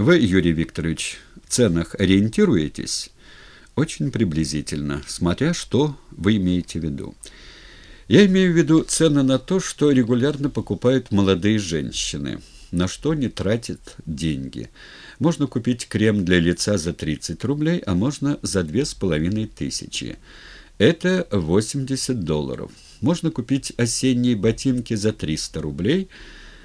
Вы, Юрий Викторович, в ценах ориентируетесь? Очень приблизительно, смотря что вы имеете в виду. Я имею в виду цены на то, что регулярно покупают молодые женщины, на что не тратят деньги. Можно купить крем для лица за 30 рублей, а можно за две с половиной тысячи. Это 80 долларов. Можно купить осенние ботинки за 300 рублей,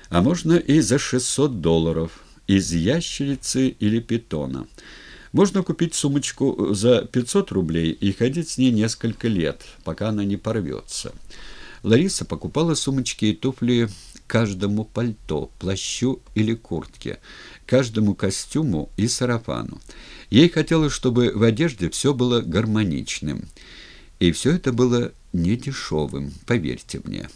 а можно и за 600 долларов из ящерицы или питона. Можно купить сумочку за 500 рублей и ходить с ней несколько лет, пока она не порвется. Лариса покупала сумочки и туфли каждому пальто, плащу или куртке, каждому костюму и сарафану. Ей хотелось, чтобы в одежде все было гармоничным. И все это было недешевым, поверьте мне.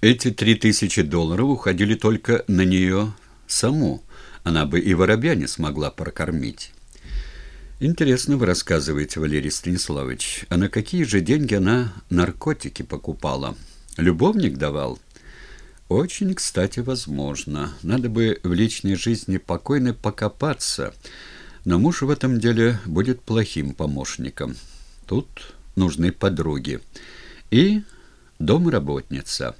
Эти три тысячи долларов уходили только на нее саму. Она бы и воробья не смогла прокормить. Интересно вы рассказываете, Валерий Станиславович. А на какие же деньги она наркотики покупала? Любовник давал? Очень, кстати, возможно. Надо бы в личной жизни покойной покопаться. Но муж в этом деле будет плохим помощником. Тут нужны подруги. И домработница.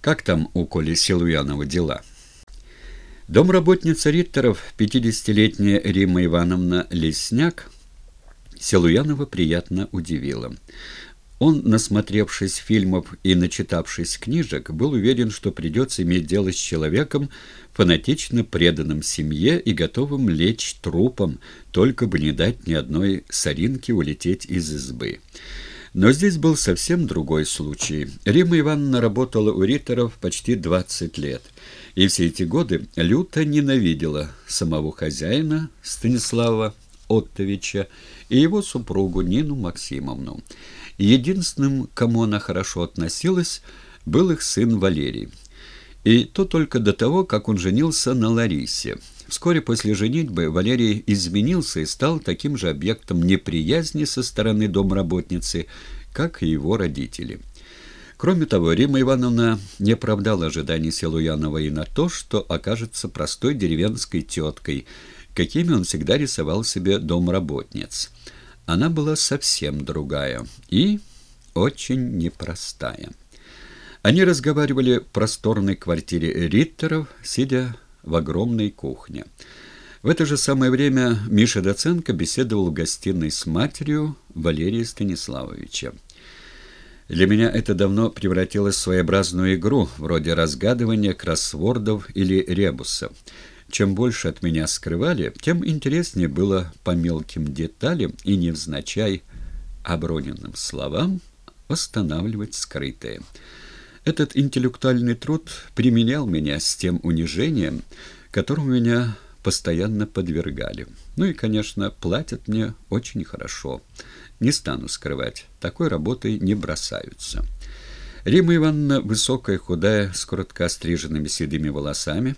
Как там у Коли Силуянова дела? Домработница Риттеров, 50-летняя Рима Ивановна Лесняк, Силуянова приятно удивила. Он, насмотревшись фильмов и начитавшись книжек, был уверен, что придется иметь дело с человеком, фанатично преданным семье и готовым лечь трупом, только бы не дать ни одной соринке улететь из избы. Но здесь был совсем другой случай. Рима Ивановна работала у Риттеров почти 20 лет, и все эти годы люто ненавидела самого хозяина Станислава Оттовича и его супругу Нину Максимовну. Единственным, кому она хорошо относилась, был их сын Валерий. И то только до того, как он женился на Ларисе. Вскоре после женитьбы Валерий изменился и стал таким же объектом неприязни со стороны домработницы, как и его родители. Кроме того, Рима Ивановна не оправдала ожиданий Силуянова и на то, что окажется простой деревенской теткой, какими он всегда рисовал себе домработниц. Она была совсем другая и очень непростая. Они разговаривали в просторной квартире Риттеров, сидя в огромной кухне. В это же самое время Миша Доценко беседовал в гостиной с матерью Валерия Станиславовича. Для меня это давно превратилось в своеобразную игру, вроде разгадывания кроссвордов или ребусов. Чем больше от меня скрывали, тем интереснее было по мелким деталям и невзначай оброненным словам восстанавливать скрытое. Этот интеллектуальный труд применял меня с тем унижением, которому меня постоянно подвергали. Ну и, конечно, платят мне очень хорошо. Не стану скрывать, такой работой не бросаются. Рима Ивановна, высокая, худая, с коротко остриженными седыми волосами,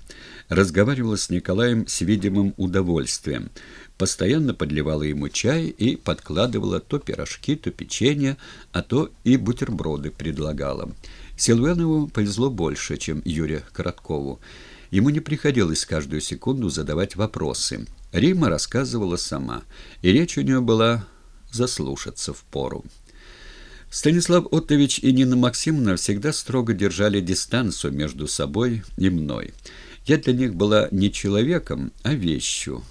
разговаривала с Николаем с видимым удовольствием, постоянно подливала ему чай и подкладывала то пирожки, то печенье, а то и бутерброды предлагала. Силуянову повезло больше, чем Юре Короткову. Ему не приходилось каждую секунду задавать вопросы. Рима рассказывала сама, и речь у нее была заслушаться в пору. Станислав Оттович и Нина Максимовна всегда строго держали дистанцию между собой и мной. Я для них была не человеком, а вещью,